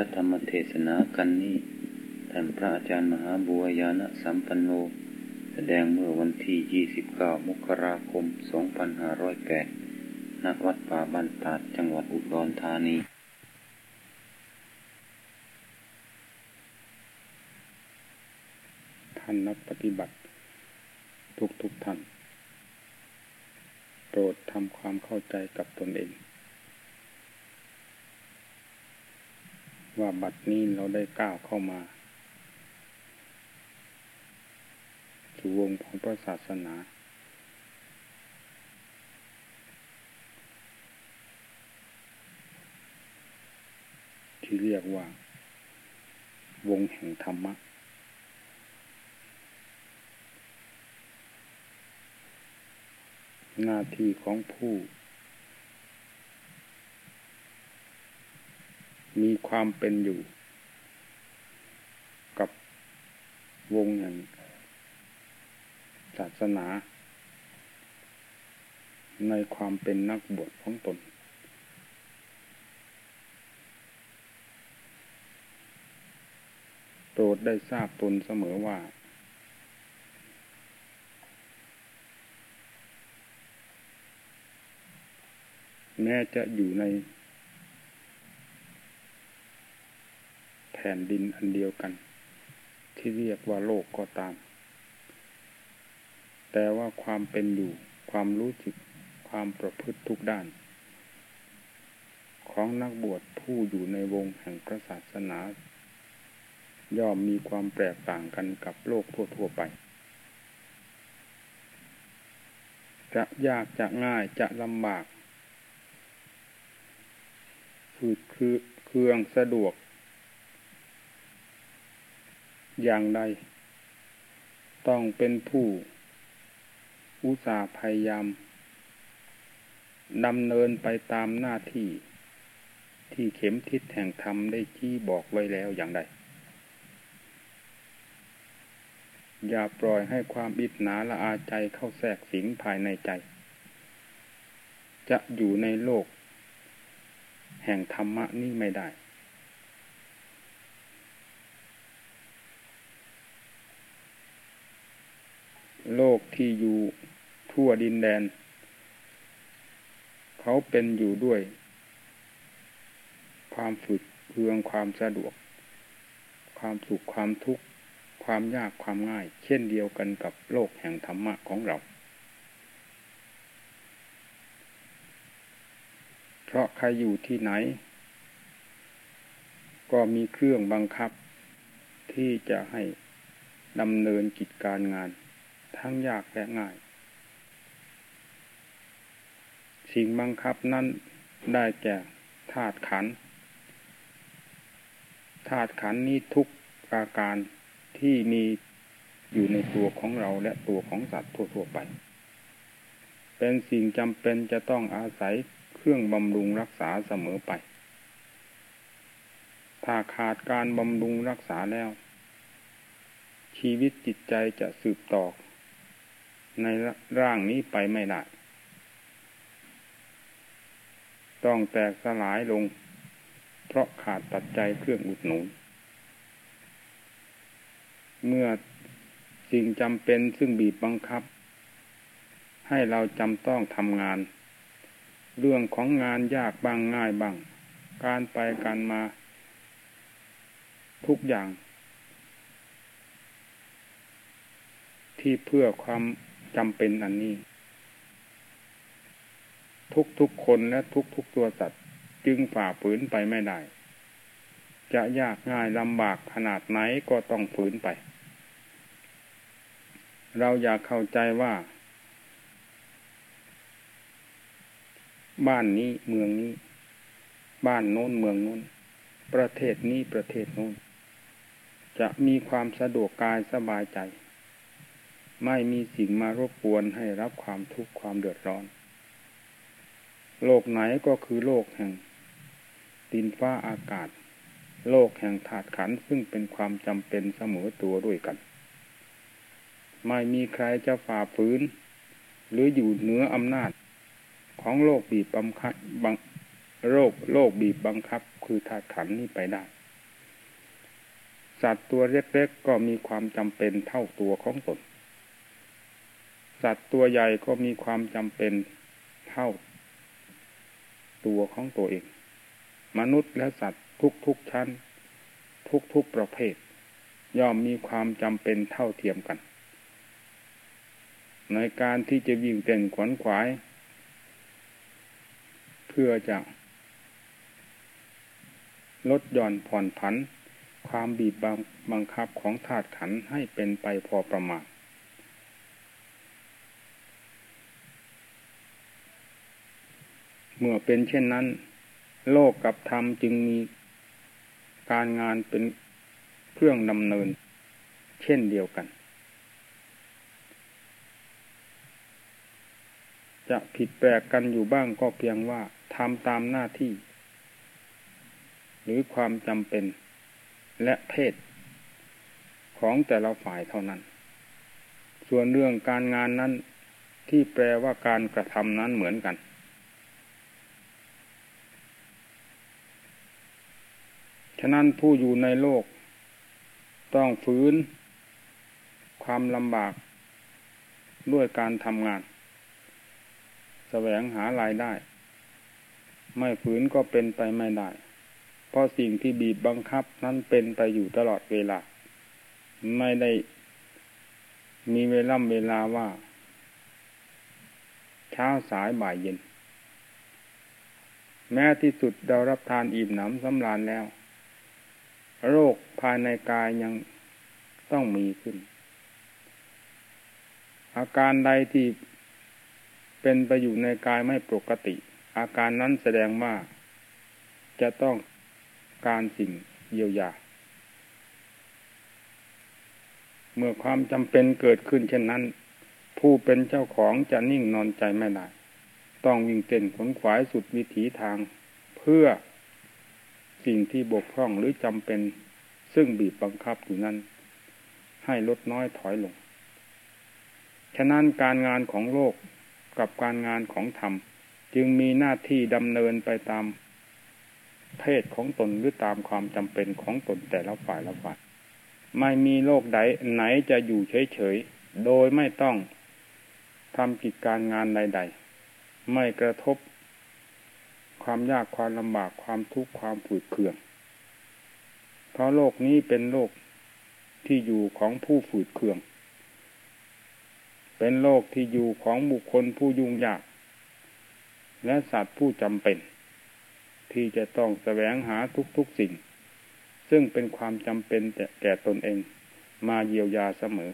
ระธรรมเทศนากันนี้ท่านพระอาจารย์มหาบัวยาณสัมปันโน แสดงเมื่อวันที่ 29 มกราคม 2508ณวัดป่าบ้านตาดจังหวัดอุดรธานีท่านนักปฏิบัติ ทุกทุกท่าน โปรดทำความเข้าใจกับตนเอง ว่าบัดนี้เราได้ก้าวเข้ามา สู่วงของพระศาสนา ที่เรียกว่า วงแห่งธรรมะหน้าที่ของผู้ มีความเป็นอยู่ กับวงแห่งศาสนา ในความเป็นนักบวชของตน โปรดได้ทราบตนเสมอว่า แม้จะอยู่ใน ผ่นดินอันเดียวกัน ที่เรียกว่าโลกก็ตาม แต่ว่าความเป็นอยู่ความรู้สึกความประพฤติทุกด้าน ของนักบวชผู้อยู่ในวงแห่งพระศาสนา ย่อมมีความแตกต่างกันกับโลกทั่วๆไป จะยากจะง่ายจะลำบากคือคือเครื่องสะดวก อย่างใด ต้องเป็นผู้ อุตสาห์พยายามดำเนินไปตามหน้าที่ที่เข็มทิศแห่งธรรมได้ชี้บอกไว้แล้วอย่างใด อย่าปล่อยให้ความอิจนาละอาใจเข้าแทรกสิงภายในใจ จะอยู่ในโลก แห่งธรรมะนี้ไม่ได้ โลกที่อยู่ทั่วดินแดน เขาเป็นอยู่ด้วย ความฝึกเพืองความสะดวก ความสุขความทุกข์ความยากความง่าย เช่นเดียวกันกับโลกแห่งธรรมะของเรา เพราะใครอยู่ที่ไหน ก็มีเครื่องบังคับที่จะให้ดำเนินกิจการงาน ทั้งยากและง่าย สิ่งบังคับนั้นได้แก่ธาตุขันธาตุขันนี้ทุกอาการที่มีอยู่ในตัวของเราและตัวของสัตว์ทั่วๆไป เป็นสิ่งจำเป็นจะต้องอาศัยเครื่องบำรุงรักษาเสมอไป ถ้าขาดการบำรุงรักษาแล้ว ชีวิตจิตใจจะสืบต่อ ในร่างนี้ไปไม่ได้ ต้องแตกสลายลง เพราะขาดปัจจัยเครื่องอุดหนุน เมื่อสิ่งจำเป็นซึ่งบีบบังคับ ให้เราจำต้องทำงาน เรื่องของงานยากบางง่ายบาง การไปการมา ทุกอย่าง ที่เพื่อความ จำเป็นอันนี้ ทุกๆคนและทุกๆตัวสัตว์ จึงฝ่าฝืนไปไม่ได้ จะยากง่ายลำบากขนาดไหนก็ต้องฝืนไป เราอยากเข้าใจว่า บ้านนี้เมืองนี้ บ้านโน้นเมืองโน้น ประเทศนี้ประเทศโน้นจะมีความสะดวกกายสบายใจ ไม่มีสิ่งมารบกวนให้รับความทุกข์ความเดือดร้อน โลกไหนก็คือโลกแห่งดินฟ้าอากาศ โลกแห่งถาดขันซึ่งเป็นความจำเป็นเสมอตัวด้วยกัน ไม่มีใครจะฝ่าฝืน หรืออยู่เหนืออำนาจ ของโลกบีบบังคับบังโรคโลกบีบบังคับ คือถาดขันนี้ไปได้ สัตว์ตัวเล็กๆก็มีความจำเป็นเท่าตัวของตน สัตว์ตัวใหญ่ก็มีความจำเป็นเท่า ตัวของตัวเอง มนุษย์และสัตว์ทุกๆชั้น ทุกๆประเภท ย่อมมีความจำเป็นเท่าเทียมกัน ในการที่จะวิ่งเต้นขวนขวาย เพื่อจะ ลดหย่อนผ่อนผัน ความบีบบับังคับของธาตุขันให้เป็นไปพอประมาณ เมื่อเป็นเช่นนั้น โลกกับธรรมจึงมีการงานเป็นเครื่องดำเนิน เช่นเดียวกัน จะผิดแปลกกันอยู่บ้างก็เพียงว่าทำตามหน้าที่ หรือความจำเป็นและเพศของแต่ละฝ่ายเท่านั้น ส่วนเรื่องการงานนั้นที่แปลว่าการกระทำนั้นเหมือนกัน ฉะนั้นผู้อยู่ในโลก ต้องฝืนความลำบากด้วยการทำงานแสวงหารายได้ ไม่ฝืนก็เป็นไปไม่ได้ เพราะสิ่งที่บีบบังคับนั้นเป็นไปอยู่ตลอดเวลา ไม่ได้มีเวล่ำเวลาว่า เช้าสายบ่ายเย็น แม้ที่สุดเรารับทานอิ่มหนำสำราญแล้ว โรคภายในกายยังต้องมีขึ้น อาการใดที่เป็นไปอยู่ในกายไม่ปกติ อาการนั้นแสดงว่าจะต้องการสิ่งเยียวยา เมื่อความจำเป็นเกิดขึ้นเช่นนั้น ผู้เป็นเจ้าของจะนิ่งนอนใจไม่ได้ ต้องวิ่งเต้นขนขวายสุดวิถีทางเพื่อ สิ่งที่บกพร่องหรือจำเป็นซึ่งบีบบังคับอยู่นั้น ให้ลดน้อยถอยลง ฉะนั้นการงานของโลกกับการงานของธรรม จึงมีหน้าที่ดำเนินไปตามเพศของตนหรือตามความจำเป็นของตนแต่ละฝ่ายละฝ่ายไม่มีโลกใดไหนจะอยู่เฉยๆ โดยไม่ต้องทำกิจการงานใด ๆ ไม่กระทบ ความยากความลำบากความทุกข์ความฝืดเคือง เพราะโลกนี้เป็นโลกที่อยู่ของผู้ฝืดเคือง เป็นโลกที่อยู่ของบุคคลผู้ยุ่งยาก และสัตว์ผู้จำเป็น ที่จะต้องแสวงหาทุกๆสิ่ง ซึ่งเป็นความจำเป็นแก่ตนเองมาเยียวยาเสมอ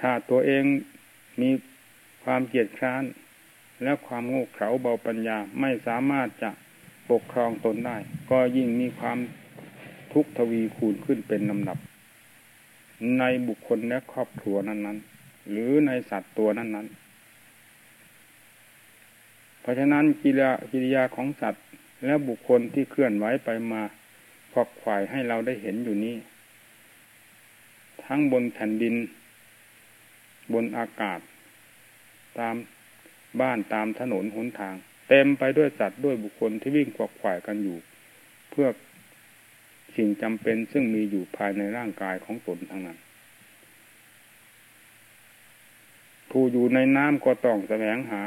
ถ้าตัวเองมีความเกียดคร้าน และความโง่เขลาเบาปัญญาไม่สามารถจะปกครองตนได้ ก็ยิ่งมีความทุกข์ทวีคูณขึ้นเป็นลำดับ ในบุคคลและครอบครัวนั้นๆ หรือในสัตว์ตัวนั้น ๆ เพราะฉะนั้นกิริยากิริยาของสัตว์และบุคคลที่เคลื่อนไหวไปมาขอกขวายให้เราได้เห็นอยู่นี้ ทั้งบนแผ่นดิน บนอากาศ ตามบ้านตามถนนหนทาง เต็มไปด้วยสัตว์ด้วยบุคคลที่วิ่งขวักขวายกันอยู่ เพื่อสิ่งจำเป็นซึ่งมีอยู่ภายในร่างกายของตนทั้งนั้น ผู้อยู่ในน้ำก็ต้องแสวงหา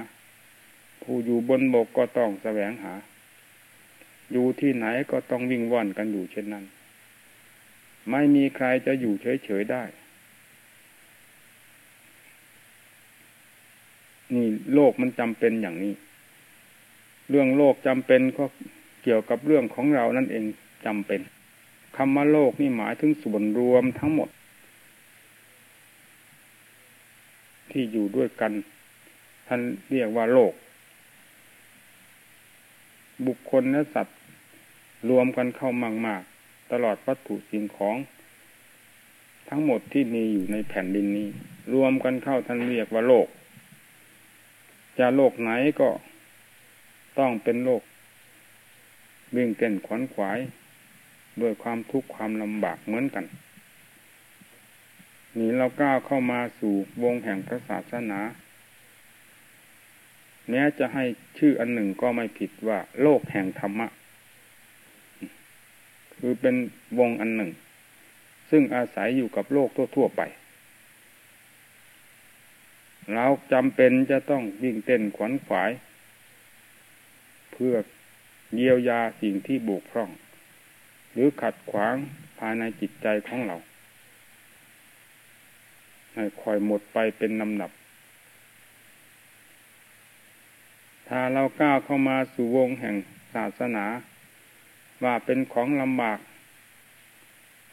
ผู้อยู่บนบกก็ต้องแสวงหา อยู่ที่ไหนก็ต้องวิ่งว่อนกันอยู่เช่นนั้น ไม่มีใครจะอยู่เฉยๆได้ นี่โลกมันจำเป็นอย่างนี้ เรื่องโลกจำเป็นก็เกี่ยวกับเรื่องของเรานั่นเองจำเป็นคำว่าโลกนี่หมายถึงส่วนรวมทั้งหมด ที่อยู่ด้วยกัน ท่านเรียกว่าโลก บุคคลและสัตว์รวมกันเข้ามากมากตลอดวัตถุสิ่งของ ทั้งหมดที่มีอยู่ในแผ่นดินนี้ รวมกันเข้าท่านเรียกว่าโลก จะโลกไหนก็ต้องเป็นโลกวิ่งเต้นขวนขวายด้วยความทุกข์ความลำบากเหมือนกัน นี่เราก้าวเข้ามาสู่วงแห่งพระศาสนาในแม้จะให้ชื่ออันหนึ่งก็ไม่ผิดว่า โลกแห่งธรรมะ คือเป็นวงอันหนึ่ง ซึ่งอาศัยอยู่กับโลกทั่วๆไป เราจำเป็นจะต้องวิ่งเต้นขวนขวาย เพื่อเยียวยาสิ่งที่บุกพร่อง หรือขัดขวางภายในจิตใจของเรา ให้คอยหมดไปเป็นลำดับ ถ้าเราก้าวเข้ามาสู่วงแห่งศาสนา ว่าเป็นของลำบาก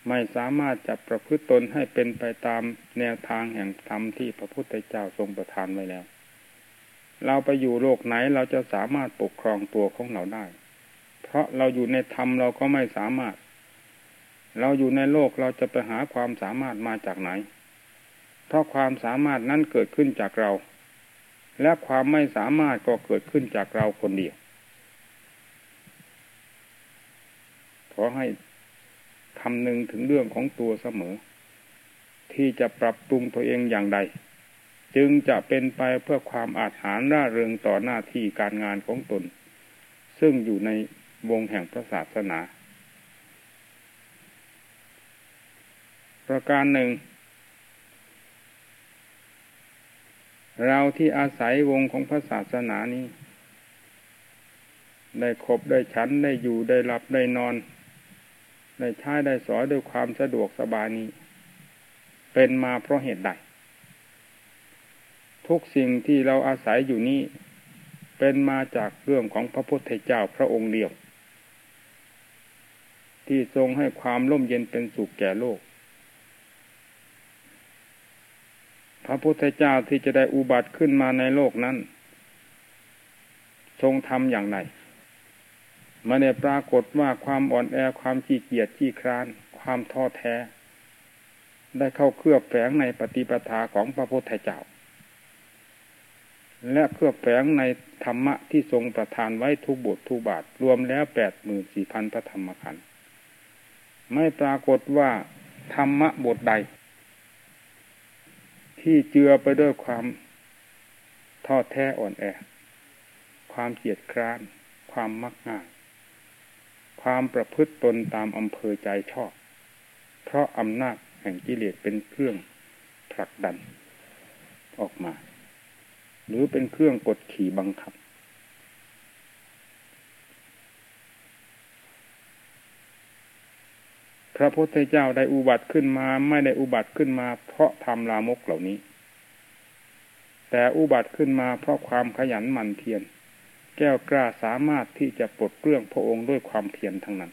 ไม่สามารถจะประพฤติตนให้เป็นไปตามแนวทางแห่งธรรมที่พระพุทธเจ้าทรงประทานไว้แล้ว เราไปอยู่โลกไหนเราจะสามารถปกครองตัวของเราได้ เพราะเราอยู่ในธรรมเราก็ไม่สามารถ เราอยู่ในโลกเราจะไปหาความสามารถมาจากไหน เพราะความสามารถนั้นเกิดขึ้นจากเรา และความไม่สามารถก็เกิดขึ้นจากเราคนเดียวขอให้ คำนึงถึงเรื่องของตัวเสมอ ที่จะปรับปรุงตัวเองอย่างใด จึงจะเป็นไปเพื่อความอาถรรพ์ร่าเริงต่อหน้าที่การงานของตน ซึ่งอยู่ในวงแห่งพระศาสนา ประการหนึ่ง เราที่อาศัยวงของพระศาสนานี้ได้ครบได้ฉันได้อยู่ได้หลับได้นอน ได้ใช้ได้สอยด้วยความสะดวกสบายนี้ เป็นมาเพราะเหตุใด ทุกสิ่งที่เราอาศัยอยู่นี้ เป็นมาจากเรื่องของพระพุทธเจ้าพระองค์เดียว ที่ทรงให้ความร่มเย็นเป็นสุขแก่โลก พระพุทธเจ้าที่จะได้อุบัติขึ้นมาในโลกนั้น ทรงทำอย่างไร มาในปรากฏว่าความอ่อนแอความขี้เกียจขี้คร้าน ความท้อแท้ ได้เข้าเคลือบแฝงในปฏิปทาของพระพุทธเจ้า และเคลือบแฝงในธรรมะที่ทรงประทานไว้ทุกบททุกบาทรวมแล้วแปดหมื่นสี่พันพระธรรมขันธ์ไม่ปรากฏว่าธรรมะบทใด ที่เจือไปด้วยความท้อแท้อ่อนแอ ความเกียดคร้าน ความมักง่าย ความประพฤติตนตามอำเภอใจชอบ เพราะอำนาจแห่งกิเลสเป็นเครื่องผลักดันออกมา หรือเป็นเครื่องกดขี่บังคับ พระพุทธเจ้าได้อุบัติขึ้นมาไม่ได้อุบัติขึ้นมา เพราะทำลามกเหล่านี้ แต่อุบัติขึ้นมาเพราะความขยันหมั่นเพียร แก้วกล้าสามารถที่จะปลดเปลื้องพระองค์ด้วยความเพียรทั้งนั้น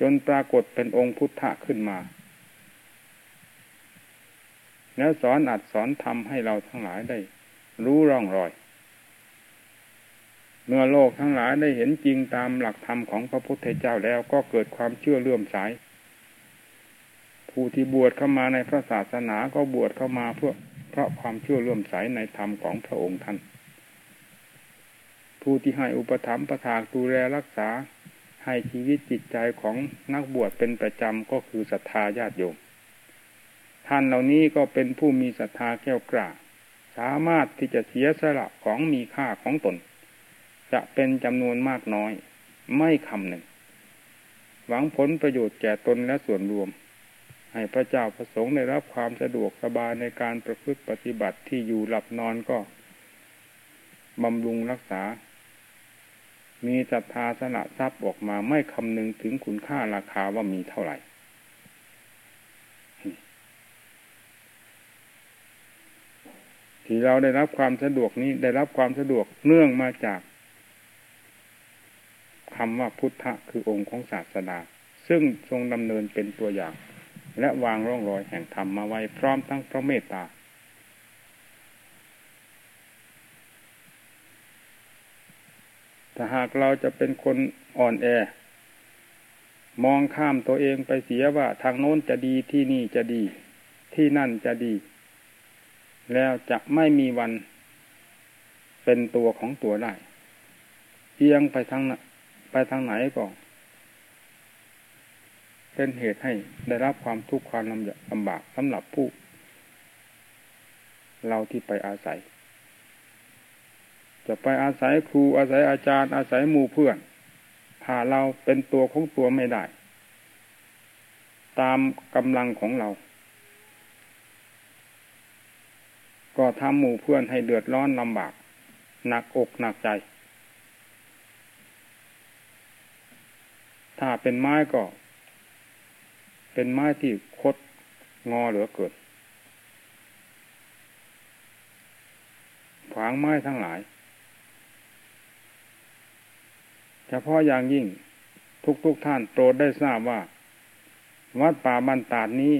จนปรากฏเป็นองค์พุทธะขึ้นมา แล้วสอนอัดสอนทำให้เราทั้งหลายได้ รู้ร่องรอย เมื่อโลกทั้งหลายได้เห็นจริงตามหลักธรรมของพระพุทธเจ้าแล้วก็เกิดความเชื่อเลื่อมใสผู้ที่บวชเข้ามาในพระศาสนาก็บวชเข้ามาเพื่อเพราะความเชื่อเลื่อมใสในธรรมของพระองค์ท่าน ผู้ที่ให้อุปถัมภ์ประทากดูแลรักษาให้ชีวิตจิตใจของนักบวชเป็นประจำก็คือศรัทธาญาติโยม ท่านเหล่านี้ก็เป็นผู้มีศรัทธาแก้วกล้าสามารถที่จะเสียสละของมีค่าของตน จะเป็นจำนวนมากน้อย ไม่คำหนึ่ง หวังผลประโยชน์แก่ตนและส่วนรวม ให้พระเจ้าประสงค์ได้รับความสะดวกสบายในการประพฤติปฏิบัติที่อยู่หลับนอนก็บำรุงรักษา มีศรัทธาสละทรัพย์ออกมาไม่คำนึงถึงคุณค่าราคาว่ามีเท่าไหร่ ที่เราได้รับความสะดวกนี้ได้รับความสะดวกเนื่องมาจากคำว่าพุทธะคือองค์ของศาสดา ซึ่งทรงดำเนินเป็นตัวอย่าง และวางร่องรอยแห่งธรรมมาไว้พร้อมทั้งพระเมตตา ถ้าหากเราจะเป็นคนอ่อนแอ มองข้ามตัวเองไปเสียว่าทางโน้นจะดีที่นี่จะดี ที่นั่นจะดี แล้วจะไม่มีวันเป็นตัวของตัวได้เอียงไปทางไปทางไหนก็เป็นเหตุให้ได้รับความทุกข์ความลำบากสำหรับผู้ เราที่ไปอาศัย จะไปอาศัยครูอาศัยอาจารย์ อาศัยหมู่เพื่อนถ้าเราเป็นตัวของตัวไม่ได้ ตามกำลังของเรา ก็ทำหมู่เพื่อนให้เดือดร้อนลำบาก หนักอกหนักใจ ถ้าเป็นไม้ก็ เป็นไม้ที่คดงอเหลือเกินขวางไม้ทั้งหลาย เฉพาะอย่างยิ่งทุกๆทท่านโปรดได้ทราบว่า วัดป่าบันตาดนี้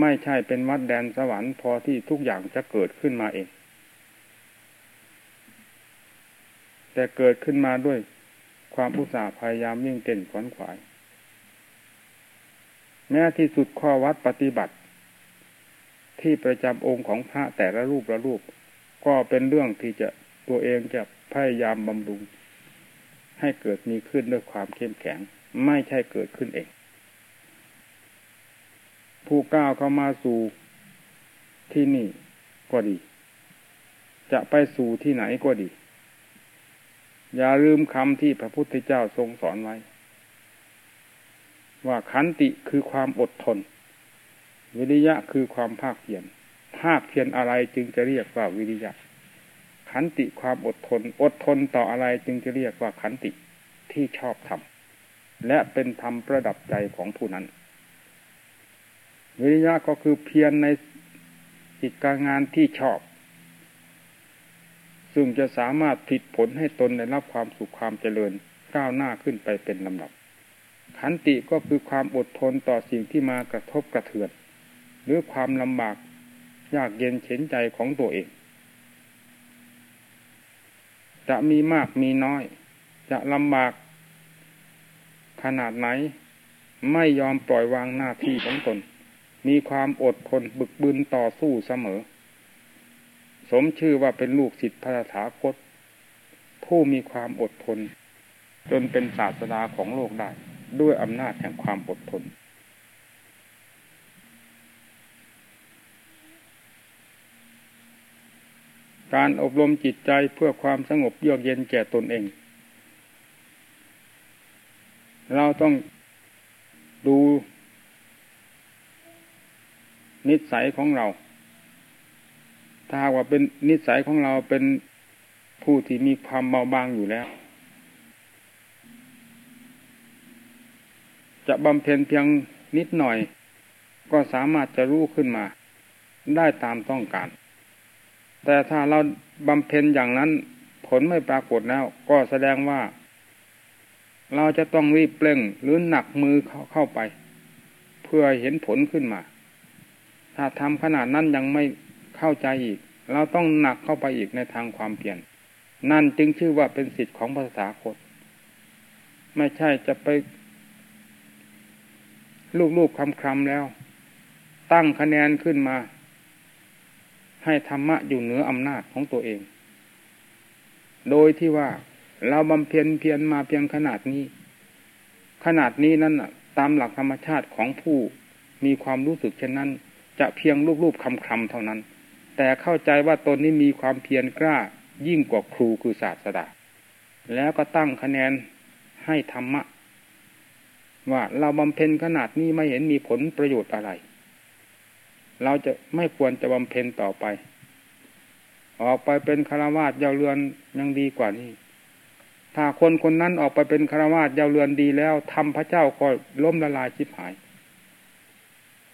ไม่ใช่เป็นวัดแดนสวรรค์พอที่ทุกอย่างจะเกิดขึ้นมาเอง แต่เกิดขึ้นมาด้วยความอุตสาห์พยายามยิ่งเต้นขวนขวาย แม้ที่สุดข้อวัดปฏิบัติ ที่ประจำองค์ของพระแต่ละรูปละรูป ก็เป็นเรื่องที่จะตัวเองจะพยายามบำรุง ให้เกิดมีขึ้นด้วยความเข้มแข็ง ไม่ใช่เกิดขึ้นเอง ผู้ก้าวเข้ามาสู่ที่นี่ก็ดี จะไปสู่ที่ไหนก็ดี อย่าลืมคำที่พระพุทธเจ้าทรงสอนไว้ ว่าขันติคือความอดทน วิริยะคือความภาคเพียรภาคเพียรอะไรจึงจะเรียกว่าวิริยะ ขันติความอดทน อดทนต่ออะไรจึงจะเรียกว่าขันติที่ชอบทำและเป็นธรรมประดับใจของผู้นั้น วิริยะก็คือเพียรในกิจการงานที่ชอบ ซึ่งจะสามารถผิดผลให้ตนได้รับความสุขความเจริญก้าวหน้าขึ้นไปเป็นลำดับ ขันติก็คือความอดทนต่อสิ่งที่มากระทบกระเทือน หรือความลำบากยากเย็นเฉนใจของตัวเอง จะมีมากมีน้อย จะลำบากขนาดไหน ไม่ยอมปล่อยวางหน้าที่ของตน มีความอดทนบึกบึนต่อสู้เสมอ สมชื่อว่าเป็นลูกศิษย์พระถาคต ผู้มีความอดทน จนเป็นศาสดาของโลกได้ ด้วยอำนาจแห่งความอดทน การอบรมจิตใจเพื่อความสงบเยือกเย็นแก่ตนเอง เราต้องดู นิสัยของเรา ถ้าว่าเป็นนิสัยของเราเป็นผู้ที่มีความเบาบางอยู่แล้ว จะบำเพ็ญเพียงนิดหน่อย ก็สามารถจะรู้ขึ้นมา ได้ตามต้องการ แต่ถ้าเราบำเพ็ญอย่างนั้น ผลไม่ปรากฏแล้ว ก็แสดงว่า เราจะต้องรีบเปล่งหรือหนักมือเข้าเข้าไป เพื่อเห็นผลขึ้นมา ถ้าทำขนาดนั้นยังไม่เข้าใจอีก เราต้องหนักเข้าไปอีกในทางความเปลี่ยน นั่นจึงชื่อว่าเป็นสิทธิ์ของภาษาคตไม่ใช่จะไปลูกๆคำๆแล้ว ตั้งคะแนนขึ้นมา ให้ธรรมะอยู่เหนืออำนาจของตัวเอง โดยที่ว่าเราบำเพ็ญเพียรมาเพียงขนาดนี้ ขนาดนี้นั่นตามหลักธรรมชาติของผู้มีความรู้สึกเช่นนั้น จะเพียงรูปๆคำๆเท่านั้น แต่เข้าใจว่าตนนี้มีความเพียรกล้ายิ่งกว่าครูคือศาสดาแล้วก็ตั้งคะแนนให้ธรรมะ ว่าเราบำเพ็ญขนาดนี้ไม่เห็นมีผลประโยชน์อะไร เราจะไม่ควรจะบำเพ็ญต่อไป ออกไปเป็นคารวาสเยาเรือนยังดีกว่านี้ ถ้าคนคนนั้นออกไปเป็นคารวาสเยาเรือนดีแล้วทำพระเจ้าก็ล้มละลายชิบหาย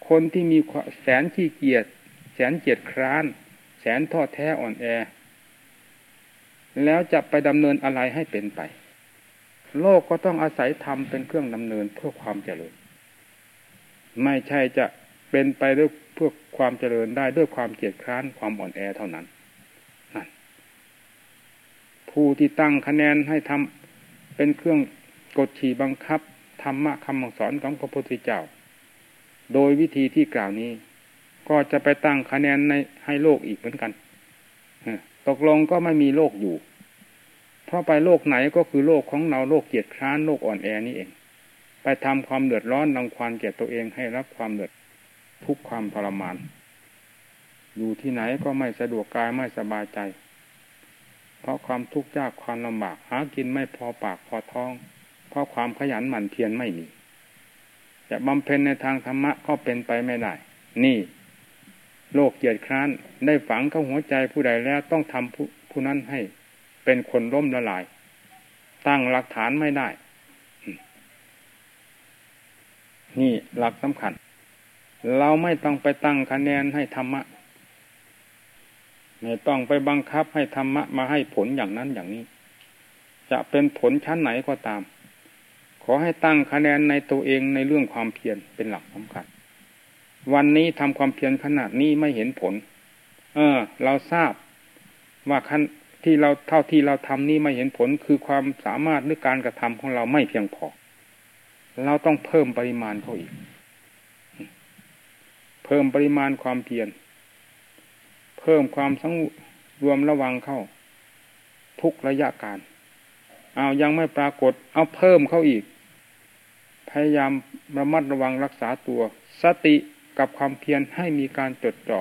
คนที่มีแสนขี้เกียจแสนเกียจคร้าน แสนทอดแท้อ่อนแอ แล้วจะไปดำเนินอะไรให้เป็นไป โลกก็ต้องอาศัยธรรมเป็นเครื่องดำเนินเพื่อความเจริญ ไม่ใช่จะ เป็นไปด้วยเพื่อความเจริญได้ด้วยความเกียดคร้านความอ่อนแอเท่านั้นนั่นผู้ที่ตั้งคะแนนให้ทำเป็นเครื่องกดขี่บังคับธรรมะคำสอนของพระพุทธเจ้า โดยวิธีที่กล่าวนี้ ก็จะไปตั้งคะแนนในให้โลกอีกเหมือนกันตกลงก็ไม่มีโลกอยู่ เพราะไปโลกไหนก็คือโลกของเราโลกเกียดคร้านโลกอ่อนแอนี่เอง ไปทำความเดือดร้อนรังควานแก่ตัวเองให้รับความเดือด ทุกความทรมาน อยู่ที่ไหนก็ไม่สะดวกกายไม่สบายใจ เพราะความทุกข์ยากความลำบากหากินไม่พอปากพอท้อง เพราะความขยันหมั่นเพียรไม่มีจะบำเพ็ญในทางธรรมะก็เป็นไปไม่ได้ นี่ โลกเกียรติคร้านได้ฝังเข้าหัวใจผู้ใดแล้วต้องทำผู้ผู้นั้นให้ เป็นคนล้มละลาย ตั้งหลักฐานไม่ได้ นี่หลักสำคัญ เราไม่ต้องไปตั้งคะแนนให้ธรรมะ ไม่ต้องไปบังคับให้ธรรมะมาให้ผลอย่างนั้นอย่างนี้ จะเป็นผลชั้นไหนก็ตาม ขอให้ตั้งคะแนนในตัวเองในเรื่องความเพียรเป็นหลักสำคัญ วันนี้ทำความเพียรขนาดนี้ไม่เห็นผล เออ เราทราบว่าขั้นที่เราเท่าที่เราทำนี้ไม่เห็นผลคือความสามารถหรือการกระทำของเราไม่เพียงพอ เราต้องเพิ่มปริมาณเขาอีก เพิ่มปริมาณความเพียร เพิ่มความสังรวมระวังเข้า ทุกระยะการ เอายังไม่ปรากฏ เอาเพิ่มเข้าอีก พยายามระมัดระวังรักษาตัว สติกับความเพียรให้มีการจดจ่อ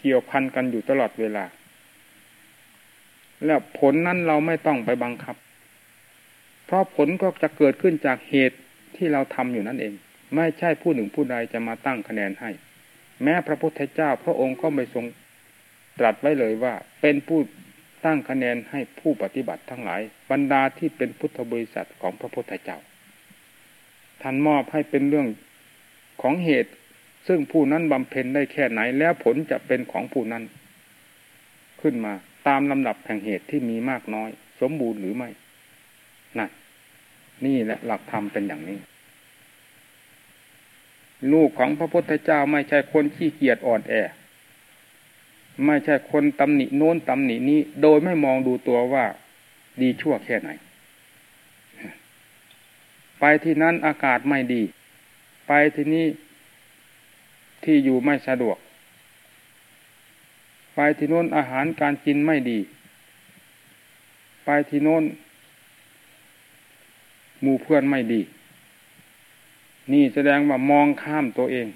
เกี่ยวพันกันอยู่ตลอดเวลา แล้วผลนั้นเราไม่ต้องไปบังคับ เพราะผลก็จะเกิดขึ้นจากเหตุที่เราทำอยู่นั่นเอง ไม่ใช่ผู้หนึ่งผู้ใดจะมาตั้งคะแนนให้ แม้พระพุทธเจ้าพระองค์ก็ไม่ทรงตรัสไว้เลยว่า เป็นผู้ตั้งคะแนนให้ผู้ปฏิบัติทั้งหลาย บรรดาที่เป็นพุทธบริษัทของพระพุทธเจ้าท่านมอบให้เป็นเรื่องของเหตุ ซึ่งผู้นั้นบำเพ็ญได้แค่ไหนแล้วผลจะเป็นของผู้นั้น ขึ้นมาตามลำดับแห่งเหตุที่มีมากน้อย สมบูรณ์หรือไม่นั่นนี่แหละหลักธรรมเป็นอย่างนี้ ลูกของพระพุทธเจ้าไม่ใช่คนขี้เกียจอ่อนแอ ไม่ใช่คนตำหนิโน้นตำหนินี้ โดยไม่มองดูตัวว่าดีชั่วแค่ไหน ไปที่นั้นอากาศไม่ดี ไปที่นี่ที่อยู่ไม่สะดวก ไปที่โน้นอาหารการกินไม่ดี ไปที่โน้นหมู่เพื่อนไม่ดี นี่แสดงว่ามองข้ามตัวเอง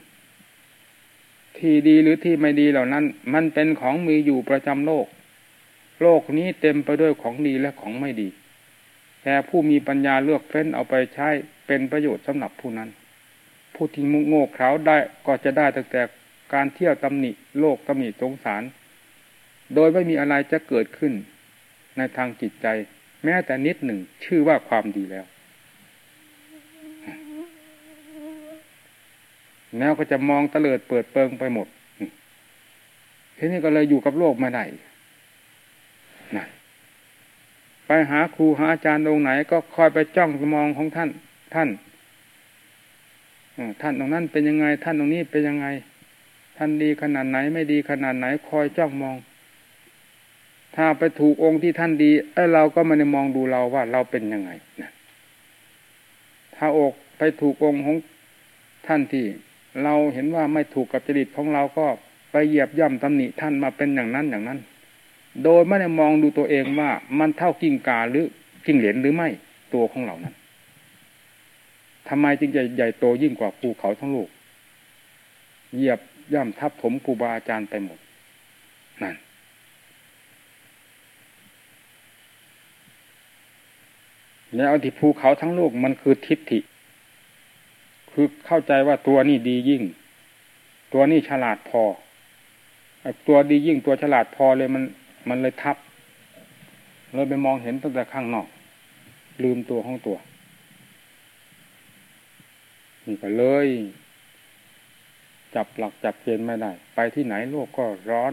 ที่ดีหรือที่ไม่ดีเหล่านั้น มันเป็นของมีอยู่ประจำโลก โลกนี้เต็มไปด้วยของดีและของไม่ดี แต่ผู้มีปัญญาเลือกเฟ้นเอาไปใช้เป็นประโยชน์สำหรับผู้นั้น ผู้ที่มุโง่เขลาได้ก็จะได้ตั้งแต่การเที่ยวตำหนิโลกตำหนิสงสาร โดยไม่มีอะไรจะเกิดขึ้นในทางจิตใจ แม้แต่นิดหนึ่งชื่อว่าความดีแล้ว แล้วก็จะมองเตลิดเปิดเปิงไปหมดทีนี้ก็เลยอยู่กับโลกมาได้นะไปหาครูหาอาจารย์องค์ไหน ก็คอยไปจ้องมองของท่าน ท่านท่านตรงนั้นเป็นยังไง ท่านตรงนี้เป็นยังไง ท่านดีขนาดไหน ไม่ดีขนาดไหน คอยจ้องมอง ถ้าไปถูกองค์ที่ท่านดีไอ้เราก็ไม่ได้มองดูเราว่าเราเป็นยังไงนะถ้าอกไปถูกองค์ของท่านที่ เราเห็นว่าไม่ถูกกับจริตของเราก็ไปเหยียบย่ำตำหนิท่านมาเป็นอย่างนั้นอย่างนั้น โดยไม่ได้มองดูตัวเองว่ามันเท่ากิ้งกาหรือกิ้งเหรียญหรือไม่ตัวของเรานั้นทำไมจึงใหญ่ใหญ่โตยิ่งกว่าภูเขาทั้งลูก เหยียบย่ำทับถมครูบาอาจารย์ไปหมด นั่น แล้วที่ภูเขาทั้งโลกมันคือทิฏฐิ คือเข้าใจว่าตัวนี้ดียิ่ง ตัวนี้ฉลาดพอตัวดียิ่งตัวฉลาดพอเลยมันมันเลยทับเลยไปมองเห็นตั้งแต่ข้างนอก ลืมตัวของตัวนี่ก็เลย จับหลักจับเกณฑ์ไม่ได้ ไปที่ไหนโลกก็ร้อน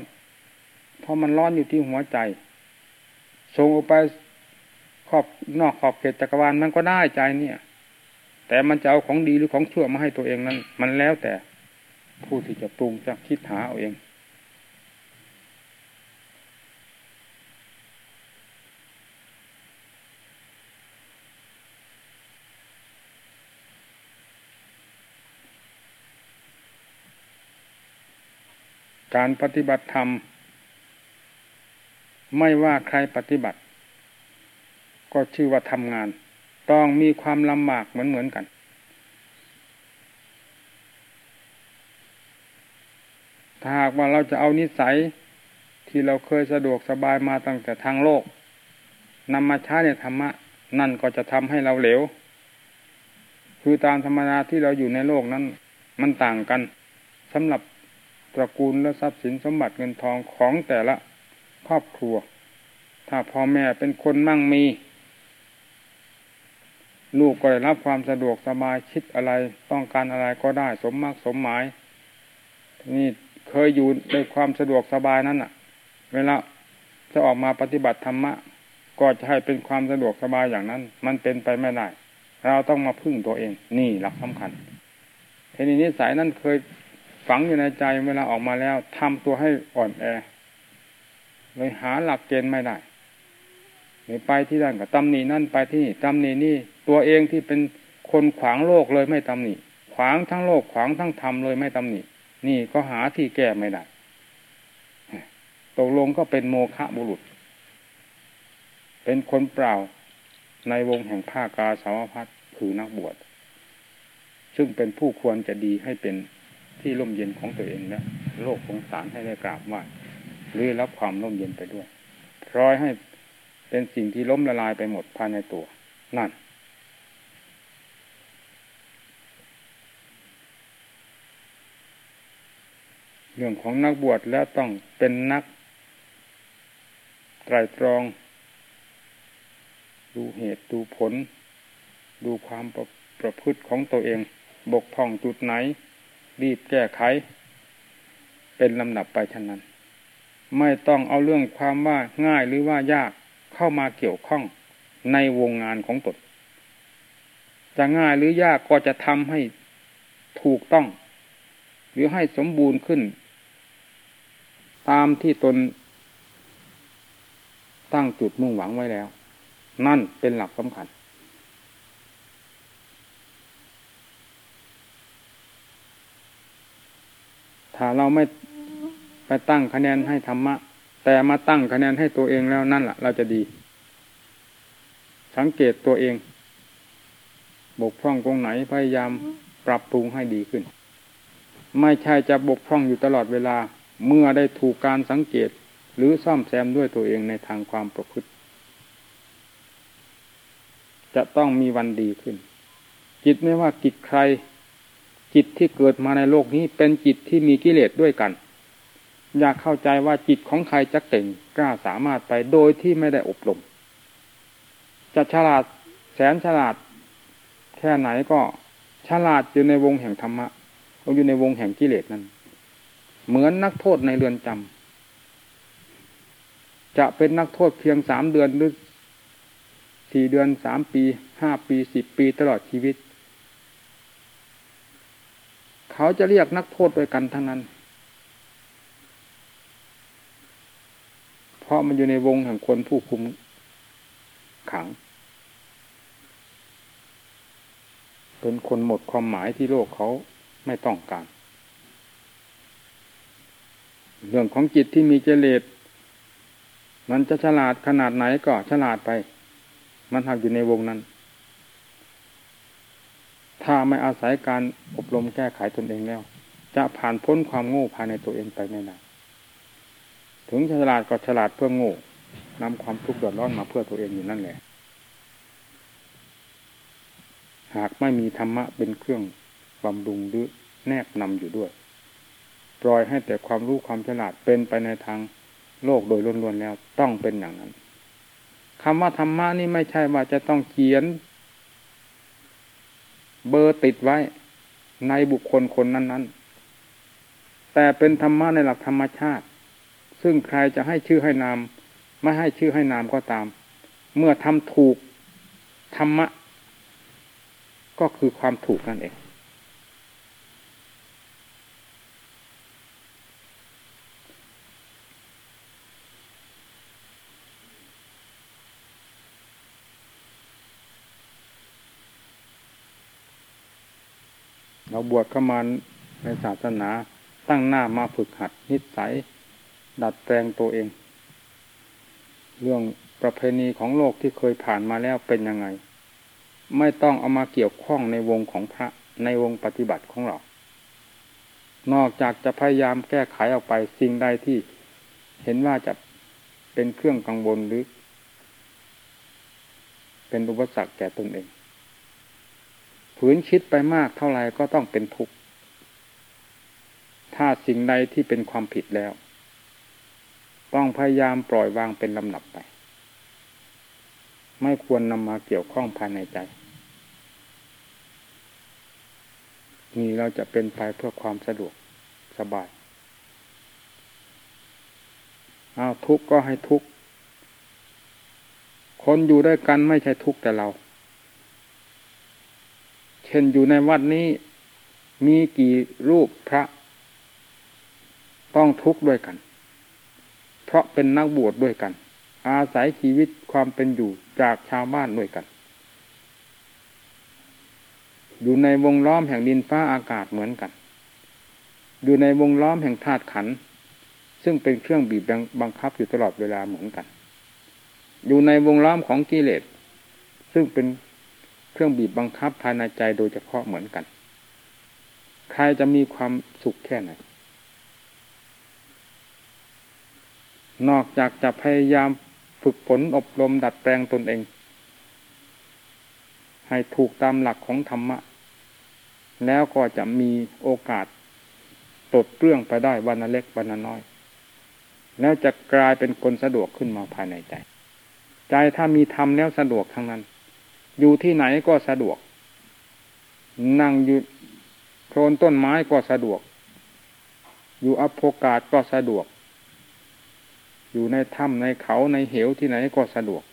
เพราะมันร้อนอยู่ที่หัวใจส่งออกไปขอบนอกขอบเขตจักรวาลมันก็ได้ใจเนี่ย แต่มันจะเอาของดีหรือของชั่วมาให้ตัวเองนั้น มันแล้วแต่ผู้ที่จะปรุงจะคิดหาเอาเอง การปฏิบัติธรรม ไม่ว่าใครปฏิบัติ ก็ชื่อว่าทำงาน ต้องมีความลำบากเหมือนเหมือนกัน ถ้าหากว่าเราจะเอานิสัยที่เราเคยสะดวกสบายมาตั้งแต่ทางโลกนำมาใช้ในธรรมะ นั่นก็จะทำให้เราเหลว คือตามธรรมดาที่เราอยู่ในโลกนั้น มันต่างกันสำหรับตระกูลและทรัพย์สินสมบัติเงินทองของแต่ละครอบครัว ถ้าพ่อแม่เป็นคนมั่งมี ลูกก็ได้รับความสะดวกสบายคิดอะไรต้องการอะไรก็ได้สมมากสมหมาย นี่เคยอยู่ในความสะดวกสบายนั้นอะ เวลาจะออกมาปฏิบัติธรรมะ ก็จะให้เป็นความสะดวกสบายอย่างนั้น มันเป็นไปไม่ได้ เราต้องมาพึ่งตัวเอง นี่หลักสำคัญทีนี้นิสัยนั้นเคยฝังอยู่ในใจเวลาออกมาแล้วทำตัวให้อ่อนแอเลยหาหลักเกณฑ์ไม่ได้ ไปที่นั่นก็ตำหนินั่นไปที่นี่ตำหนินี่ตัวเองที่เป็นคนขวางโลกเลยไม่ตำหนิขวางทั้งโลกขวางทั้งธรรมเลยไม่ตำหนินี่ก็หาที่แก้ไม่ได้ตกลงก็เป็นโมฆะบุรุษ เป็นคนเปล่าในวงแห่งภากาสาวพัดคือนักบวช ซึ่งเป็นผู้ควรจะดีให้เป็นที่ร่มเย็นของตัวเองและโลกของสารให้ได้กราบไหว้หรือรับความร่มเย็นไปด้วยพร้อยให้ เป็นสิ่งที่ล้มละลายไปหมดภายในตัว นั่น เรื่องของนักบวชแล้วต้องเป็นนัก ไตรตรอง ดูเหตุดูผล ดูความประประพฤติของตัวเอง บกพร่องจุดไหน รีบแก้ไข เป็นลำดับไปฉะนั้น ไม่ต้องเอาเรื่องความว่าง่ายหรือว่ายาก เข้ามาเกี่ยวข้องในวงงานของตนจะง่ายหรือยากก็จะทำให้ถูกต้อง หรือให้สมบูรณ์ขึ้น ตามที่ตนตั้งจุดมุ่งหวังไว้แล้ว นั่นเป็นหลักสำคัญ ถ้าเราไม่ไปตั้งคะแนนให้ธรรมะ แต่มาตั้งคะแนนให้ตัวเองแล้วนั่นแหละเราจะดี สังเกตตัวเอง บกพร่องตรงไหนพยายามปรับปรุงให้ดีขึ้น ไม่ใช่จะบกพร่องอยู่ตลอดเวลาเมื่อได้ถูกการสังเกตหรือซ่อมแซมด้วยตัวเองในทางความประพฤติ จะต้องมีวันดีขึ้น จิตไม่ว่าจิตใคร จิตที่เกิดมาในโลกนี้เป็นจิตที่มีกิเลสด้วยกัน อยากเข้าใจว่าจิตของใครจะเก่งกล้าสามารถไปโดยที่ไม่ได้อบรม จะฉลาดแสนฉลาด แค่ไหนก็ฉลาดอยู่ในวงแห่งธรรมะอยู่ในวงแห่งกิเลสนั้น เหมือนนักโทษในเรือนจำจะเป็นนักโทษเพียงสามเดือนหรือสี่เดือนสามปีห้าปีสิบปีตลอดชีวิต เขาจะเรียกนักโทษด้วยกันทั้งนั้น เพราะมันอยู่ในวงแห่งคนผู้คุมขัง เป็นคนหมดความหมายที่โลกเขาไม่ต้องการ เรื่องของจิตที่มีเจเลตมันจะฉลาดขนาดไหนก็ฉลาดไป มันหักอยู่ในวงนั้น ถ้าไม่อาศัยการอบรมแก้ไขตนเองแล้ว จะผ่านพ้นความโง่ภายในตัวเองไปไม่ได้ ถึงฉลาดก็ฉลาดเพื่อโง่นำความทุกข์เดือดร้อนมาเพื่อตัวเองอยู่นั่นแหละ หากไม่มีธรรมะเป็นเครื่องบำรุงหรือแนบนำอยู่ด้วย ปล่อยให้แต่ความรู้ความฉลาดเป็นไปในทางโลกโดยล้วนๆแล้วต้องเป็นอย่างนั้นคำว่าธรรมะนี่ไม่ใช่ว่าจะต้องเขียน เบอร์ติดไว้ในบุคคลคนนั้น ๆ แต่เป็นธรรมะในหลักธรรมชาติ ซึ่งใครจะให้ชื่อให้นาม ไม่ให้ชื่อให้นามก็ตาม เมื่อทำถูกธรรมะ ก็คือความถูกนั่นเองเราบวชเข้ามาในศาสนาตั้งหน้ามาฝึกหัดนิสัย ดัดแปลงตัวเอง เรื่องประเพณีของโลกที่เคยผ่านมาแล้วเป็นยังไง ไม่ต้องเอามาเกี่ยวข้องในวงของพระในวงปฏิบัติของเรา นอกจากจะพยายามแก้ไขออกไปสิ่งใดที่เห็นว่าจะเป็นเครื่องกังวลหรือ เป็นอุปสรรคแก่ตนเองฝืนคิดไปมากเท่าไรก็ต้องเป็นทุกข์ถ้าสิ่งใดที่เป็นความผิดแล้ว ต้องพยายามปล่อยวางเป็นลำดับไป ไม่ควรนำมาเกี่ยวข้องภายในใจ นี่เราจะเป็นไปเพื่อความสะดวกสบายเอาทุกข์ก็ให้ทุกข์คนอยู่ด้วยกันไม่ใช่ทุกข์แต่เรา เช่นอยู่ในวัดนี้มีกี่รูปพระ ต้องทุกข์ด้วยกัน เพราะเป็นนักบวชดด้วยกัน อาศัยชีวิตความเป็นอยู่จากชาวบ้านด้วยกัน อยู่ในวงล้อมแห่งดินฟ้าอากาศเหมือนกัน อยู่ในวงล้อมแห่งธาตุขัน ซึ่งเป็นเครื่องบีบบังคับอยู่ตลอดเวลาเหมือนกัน อยู่ในวงล้อมของกิเลสซึ่งเป็นเครื่องบีบบังคับภายในใจโดยเฉพาะเหมือนกัน ใครจะมีความสุขแค่ไหน นอกจากจะพยายามฝึกฝนอบรมดัดแปลงตนเอง ให้ถูกตามหลักของธรรมะ แล้วก็จะมีโอกาสตดเปลื้องไปได้วันเล็กวันน้อย แล้วจะกลายเป็นคนสะดวกขึ้นมาภายในใจ ใจถ้ามีธรรมแล้วสะดวกทั้งนั้น อยู่ที่ไหนก็สะดวก นั่งอยู่โคลนต้นไม้ก็สะดวก อยู่อพภกาศก็สะดวก อยู่ในถ้ำในเขาในเหวที่ไหนก็สะดวก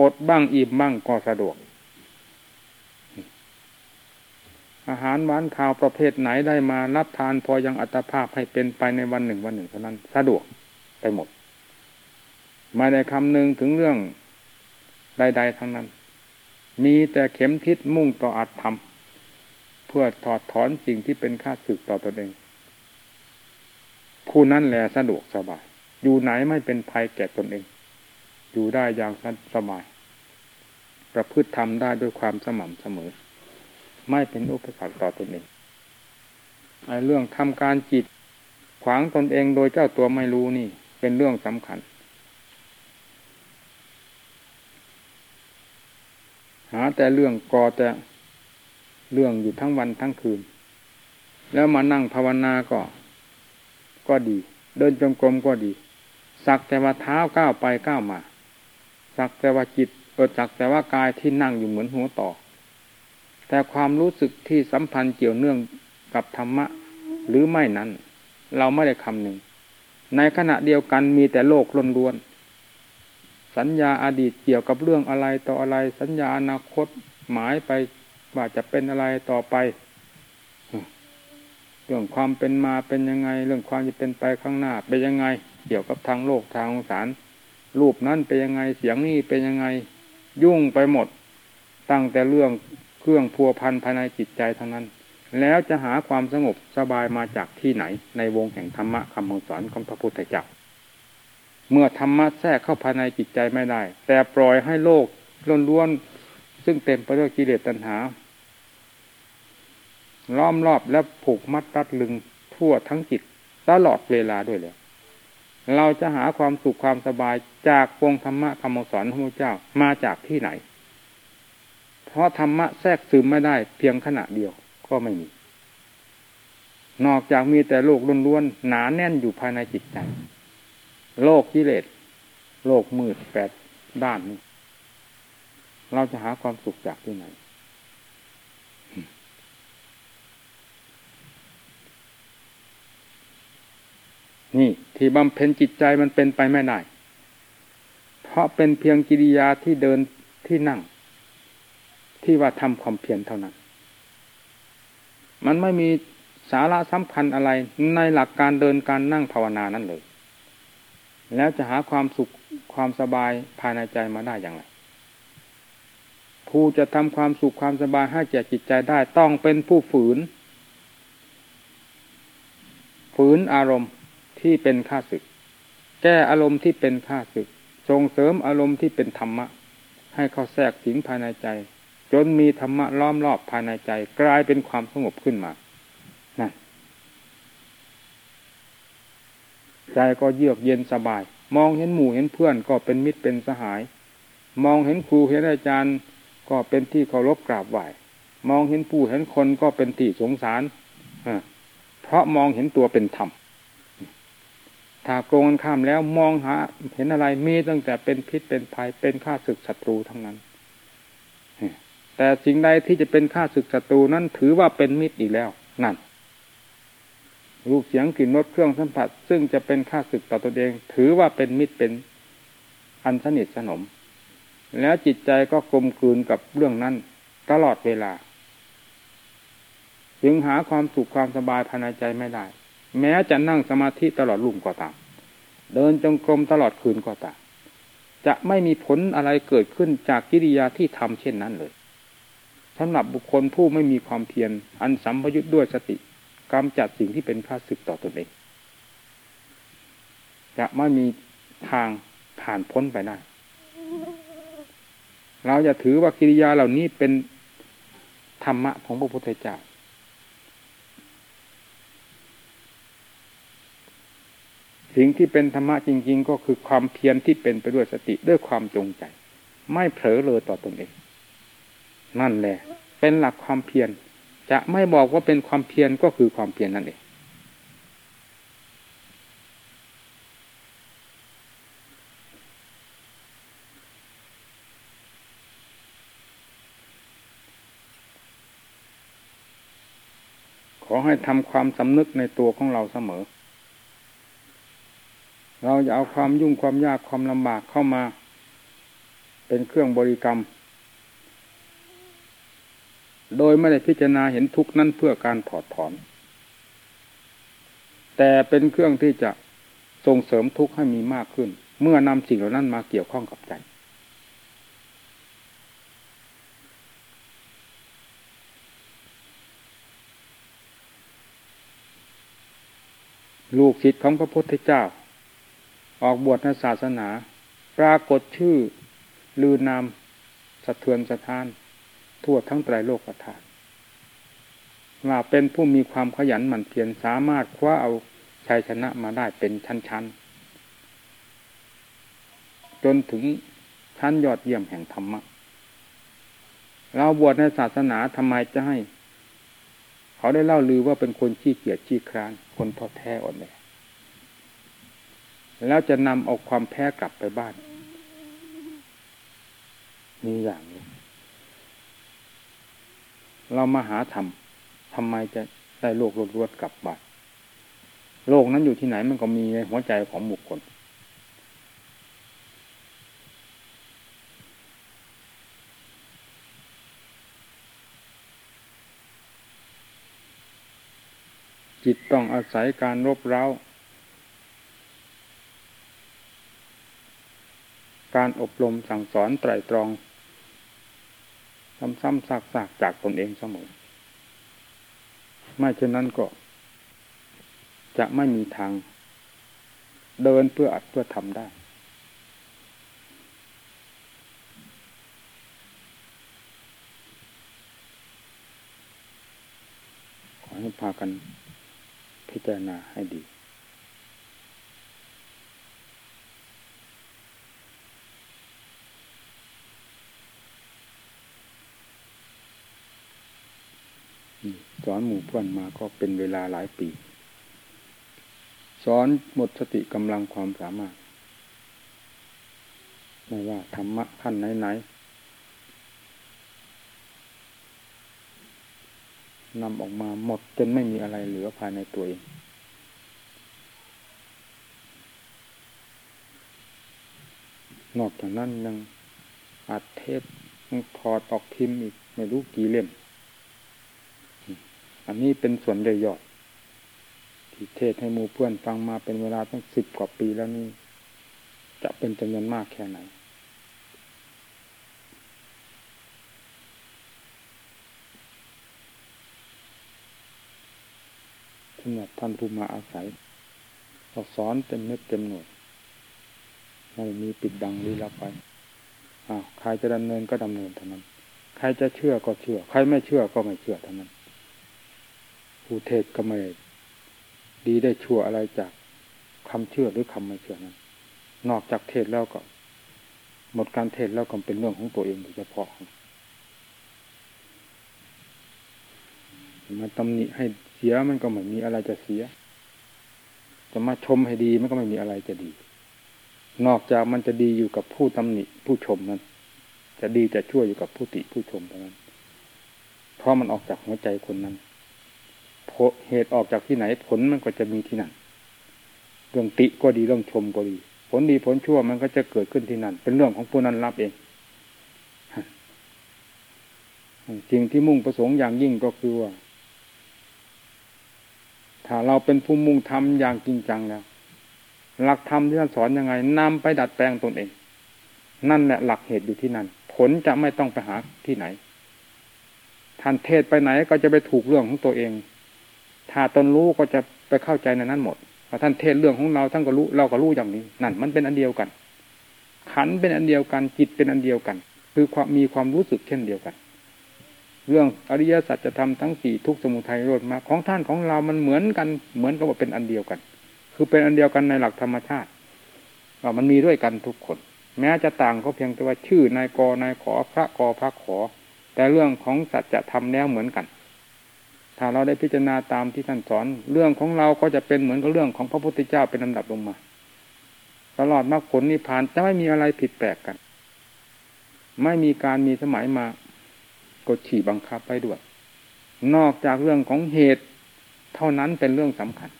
อดบ้างอิ่มบ้างก็สะดวก อาหารหวานข้าวประเภทไหนได้มารับทานพอยังอัตภาพให้เป็นไปในวันหนึ่งวันหนึ่งเท่านั้นสะดวกไปหมดมาในคำหนึ่งถึงเรื่องใดๆทั้งนั้น มีแต่เข็มทิศมุ่งต่ออัตธรรม เพื่อถอดถอนสิ่งที่เป็นค่าศึกต่อตนเอง ผู้นั้นแหละสะดวกสบาย อยู่ไหนไม่เป็นภัยแก่ตนเอง อยู่ได้อย่างสบาย ประพฤติทำได้ด้วยความสม่ำเสมอ ไม่เป็นอุปสรรคต่อตนเองไอ้เรื่องทำการจิต ขวางตนเองโดยเจ้าตัวไม่รู้นี่ เป็นเรื่องสำคัญ หาแต่เรื่องก่อแต่เรื่องอยู่ทั้งวันทั้งคืน แล้วมานั่งภาวนาก็ ก็ดี เดินจงกรมก็ดี สักแต่ว่าเท้าก้าวไปก้าวมา สักแต่ว่าจิตเออสักแต่ว่ากายที่นั่งอยู่เหมือนหัวต่อ แต่ความรู้สึกที่สัมพันธ์เกี่ยวเนื่องกับธรรมะ หรือไม่นั้น เราไม่ได้คำหนึ่ง ในขณะเดียวกันมีแต่โลกล้วนสัญญาอาดีตเกี่ยวกับเรื่องอะไรต่ออะไร สัญญาอนาคตหมายไปว่าจะเป็นอะไรต่อไปเรื่องความเป็นมาเป็นยังไง เรื่องความจะเป็นไปข้างหน้าเป็นยังไง เกี่ยวกับทางโลกทางองศารรูปนั้นเป็นยังไงเสียงนี้เป็นยังไงยุ่งไปหมด ตั้งแต่เรื่องเครื่องพัวพันภายในจิตใจเท่านั้น แล้วจะหาความสงบสบายมาจากที่ไหน ในวงแห่งธรรมะคำสอนของพระพุทธเจ้าเมื่อธรรมะแทรกเข้าภายในจิตใจไม่ได้ แต่ปล่อยให้โลกล้วนๆซึ่งเต็มไปด้วยกิเลสตัณหาล้อมรอบและผูกมัดรัดลึงทั่วทั้งจิตตลอดเวลาด้วยเลย เราจะหาความสุขความสบายจากวงธรรมะคำสอนของพระเจ้ามาจากที่ไหน เพราะธรรมะแทรกซึมไม่ได้เพียงขณะเดียวก็ไม่มี นอกจากมีแต่โลกล้วนๆหนาแน่นอยู่ภายในจิตใจโลกกิเลสโลกมืดแปดด้านนี้ เราจะหาความสุขจากที่ไหน นี่ที่บำเพ็ญจิตใจมันเป็นไปไม่ได้ เพราะเป็นเพียงกิริยาที่เดินที่นั่ง ที่ว่าทำความเพียรเท่านั้น มันไม่มีสาระสำคัญอะไรในหลักการเดินการนั่งภาวนานั้นเลย แล้วจะหาความสุขความสบายภายในใจมาได้อย่างไรผู้จะทำความสุขความสบายให้แก่จิตใจได้ต้องเป็นผู้ฝืน ฝืนอารมณ์ ที่เป็นข้าศึก แก้อารมณ์ที่เป็นข้าศึก ส่งเสริมอารมณ์ที่เป็นธรรมะ ให้เข้าแทรกสิงภายในใจ จนมีธรรมะล้อมรอบภายในใจ กลายเป็นความสงบขึ้นมานั่นใจก็เยือกเย็นสบาย มองเห็นหมู่เห็นเพื่อนก็เป็นมิตรเป็นสหาย มองเห็นครูเห็นอาจารย์ก็เป็นที่เคารพกราบไหว้มองเห็นผู้เห็นคนก็เป็นที่สงสารเพราะมองเห็นตัวเป็นธรรม ถ้าโกงกันข้ามแล้วมองหา เห็นอะไรมีตั้งแต่เป็นพิษเป็นภัยเป็นข้าศึกศัตรูทั้งนั้น แต่สิ่งใดที่จะเป็นข้าศึกศัตรูนั้นถือว่าเป็นมิตรอีกแล้ว นั่น รูปเสียงกลิ่นรสเครื่องสัมผัส ซึ่งจะเป็นข้าศึกต่อตนเอง ถือว่าเป็นมิตรเป็นอันสนิทสนม แล้วจิตใจก็กลมกลืนกับเรื่องนั้น ตลอดเวลาจึงหาความสุขความสบายภายในใจไม่ได้ แม้จะนั่งสมาธิตลอดลุ่มก็ตาม เดินจงกรมตลอดคืนก็ตาม จะไม่มีผลอะไรเกิดขึ้นจากกิริยาที่ทำเช่นนั้นเลยสำหรับบุคคลผู้ไม่มีความเพียรอันสัมพยุตด้วยสติกำจัดสิ่งที่เป็นข้าศึกต่อตนเอง จะไม่มีทางผ่านพ้นไปได้เราจะถือว่ากิริยาเหล่านี้เป็นธรรมะของพระพุทธเจ้า สิ่งที่เป็นธรรมะจริง ๆ ก็คือความเพียรที่เป็นไปด้วยสติด้วยความจงใจ ไม่เผลอเลยต่อตนเอง นั่นแหละ เป็นหลักความเพียรจะไม่บอกว่าเป็นความเพียรก็คือความเพียรนั่นเองขอให้ทำความสำนึกในตัวของเราเสมอ เราจะเอาความยุ่งความยากความลำบากเข้ามา เป็นเครื่องบริกรรม โดยไม่ได้พิจารณาเห็นทุกนั้นเพื่อการถอดถอน แต่เป็นเครื่องที่จะส่งเสริมทุกข์ให้มีมากขึ้น เมื่อนำสิ่งเหล่านั้นมาเกี่ยวข้องกับใจลูกศิษย์ของพระพุทธเจ้า ออกบวชในศาสนา ปรากฏชื่อ ลือนามสะเทือนสะท้าน ทั่วทั้งไตรโลกธาตุว่าเป็นผู้มีความขยันหมั่นเพียรสามารถคว้าเอาชัยชนะมาได้เป็นชั้นๆ จนถึงชั้นยอดเยี่ยมแห่งธรรมะ เราบวชในศาสนาทำไมจะให้ เขาได้เล่าลือว่าเป็นคนขี้เกียจขี้คร้าน คนท้อแท้อ่อนแอ แล้วจะนำเอาความแพ้กลับไปบ้าน มีอย่างนี้ เรามาหาธรรมทำไมจะได้โลกรวดกลับบ้านโลกนั้นอยู่ที่ไหนมันก็มีในหัวใจของบุคคล จิตต้องอาศัยการรบเร้า การอบรมสั่งสอนไตรตรองซ้ำๆซากๆจากตนเองเสมอ ไม่เช่นนั้นก็ จะไม่มีทาง เดินเพื่ออัดเพื่อทำได้ ขอให้พากันพิจารณาให้ดีส อนหมู่เพื่อนมาก็เป็นเวลาหลายปี สอนหมดสติกำลังความสามารถ ไม่ว่าธรรมะขั้นไหนๆนำออกมาหมดจนไม่มีอะไรเหลือภายในตัวเองนอกจากนั้นยังอัดเทปถอดออกพิมพ์อีก ไม่รู้กี่เล่ม อันนี้เป็นส่วนย่อยๆที่เทศให้มูเพื่อนฟังมาเป็นเวลาตั้งสิบกว่าปีแล้วนี่ จะเป็นจำนวนมากแค่ไหน สำหรับท่านผู้มาอาศัยเราสอนเต็มเม็ดเต็มหน่วยไม่มีปิดดังลี้ลับไปอ้าวใครจะดำเนินก็ดำเนินเท่านั้น ใครจะเชื่อก็เชื่อ ใครไม่เชื่อก็ไม่เชื่อเท่านั้น ผู้เทศก็ไม่ดีได้ชั่วอะไรจากคำเชื่อหรือคำไม่เชื่อนั้น นอกจากเทศแล้วก็ หมดการเทศแล้วก็เป็นเรื่องของตัวเองโดยเฉพาะมาตำหนิให้เสียมันก็ไม่มีอะไรจะเสีย จะมาชมให้ดีมันก็ไม่มีอะไรจะดี นอกจากมันจะดีอยู่กับผู้ตำหนิผู้ชมนั้น จะดีจะช่วยอยู่กับผู้ติผู้ชมเท่านั้น เพราะมันออกจากหัวใจคนนั้น เหตุออกจากที่ไหนผลมันก็จะมีที่นั่นเรื่องติก็ดีเรื่องชมก็ดี ผลดีผลชั่วมันก็จะเกิดขึ้นที่นั่น เป็นเรื่องของผู้นั้นรับเองสิ่งที่มุ่งประสงค์อย่างยิ่งก็คือว่า ถ้าเราเป็นผู้มุ่งทำอย่างจริงจังแล้ว หลักธรรมที่ท่านสอนยังไงนำไปดัดแปลงตนเอง นั่นแหละหลักเหตุอยู่ที่นั่น ผลจะไม่ต้องไปหาที่ไหน ท่านเทศไปไหนก็จะไปถูกเรื่องของตัวเอง ถ้าตนรู้ก็จะไปเข้าใจในนั้นหมดพอท่านเทศเรื่องของเราท่านก็รู้เราก็รู้อย่างนี้ นั่น มันเป็นอันเดียวกัน ขันเป็นอันเดียวกันจิตเป็นอันเดียวกัน คือความมีความรู้สึกเช่นเดียวกัน เรื่องอริยสัจจะทำทั้งสี่ทุกสมุทัยโรดมาของท่านของเรามันเหมือนกันเหมือนกับว่าเป็นอันเดียวกัน คือเป็นอันเดียวกันในหลักธรรมชาติว่ามันมีด้วยกันทุกคน แม้จะต่างก็เพียงแต่ว่าชื่อนายกนายขอพระกอพระขอ แต่เรื่องของสัจจะทำแล้วเหมือนกัน ถ้าเราได้พิจารณาตามที่ท่านสอน เรื่องของเราก็จะเป็นเหมือนกับเรื่องของพระพุทธเจ้าเป็นลำดับลงมา ตลอดมรรคผลนิพพานจะไม่มีอะไรผิดแปลกกัน ไม่มีการมีสมัยมากดขี่บังคับไปด้วย นอกจากเรื่องของเหตุ เท่านั้นเป็นเรื่องสำคัญ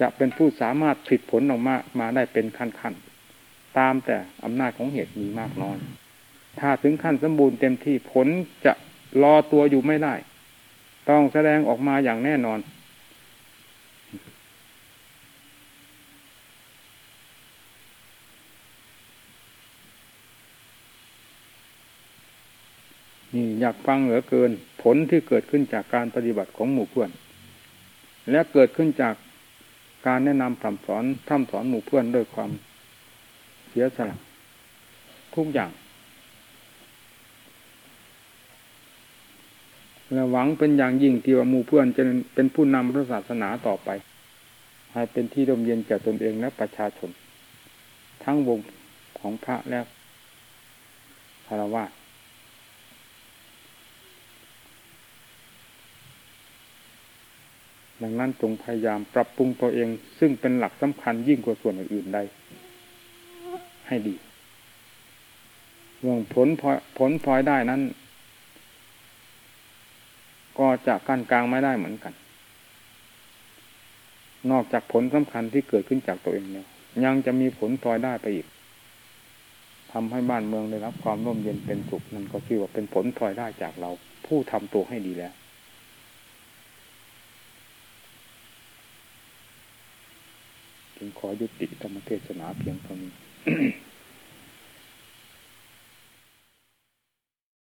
จะเป็นผู้สามารถผลิตผลออกมามาได้เป็นขั้นๆตามแต่อำนาจของเหตุมีมากน้อยถ้าถึงขั้นสมบูรณ์เต็มที่ผลจะรอตัวอยู่ไม่ได้ ต้องแสดงออกมาอย่างแน่นอน นี่อยากฟังเหลือเกิน ผลที่เกิดขึ้นจากการปฏิบัติของหมู่เพื่อน และเกิดขึ้นจากการแนะนำคำสอนทำสอนหมู่เพื่อนด้วยความเสียสละทุกอย่าง และหวังเป็นอย่างยิ่งที่ว่ามูเพื่อนจะเป็นผู้นำพระศาสนาต่อไป ให้เป็นที่ร่มเย็นแก่ตนเองและประชาชน ทั้งวงของพระและคารวะดังนั้นจงพยายามปรับปรุงตัวเอง ซึ่งเป็นหลักสำคัญยิ่งกว่าส่วนอื่นใดให้ดีเรื่องผลผลพลอยได้นั้น ก็จะกั้นกลางไม่ได้เหมือนกัน นอกจากผลสำคัญที่เกิดขึ้นจากตัวเองแล้วยังจะมีผลพลอยได้ไปอีกทำให้บ้านเมืองได้รับความร่มเย็นเป็นสุขนั่นก็คือว่าเป็นผลพลอยได้จากเรา ผู้ทำตัวให้ดีแล้วจึงขอยุติธรรมเทศนาเพียงเท่านี้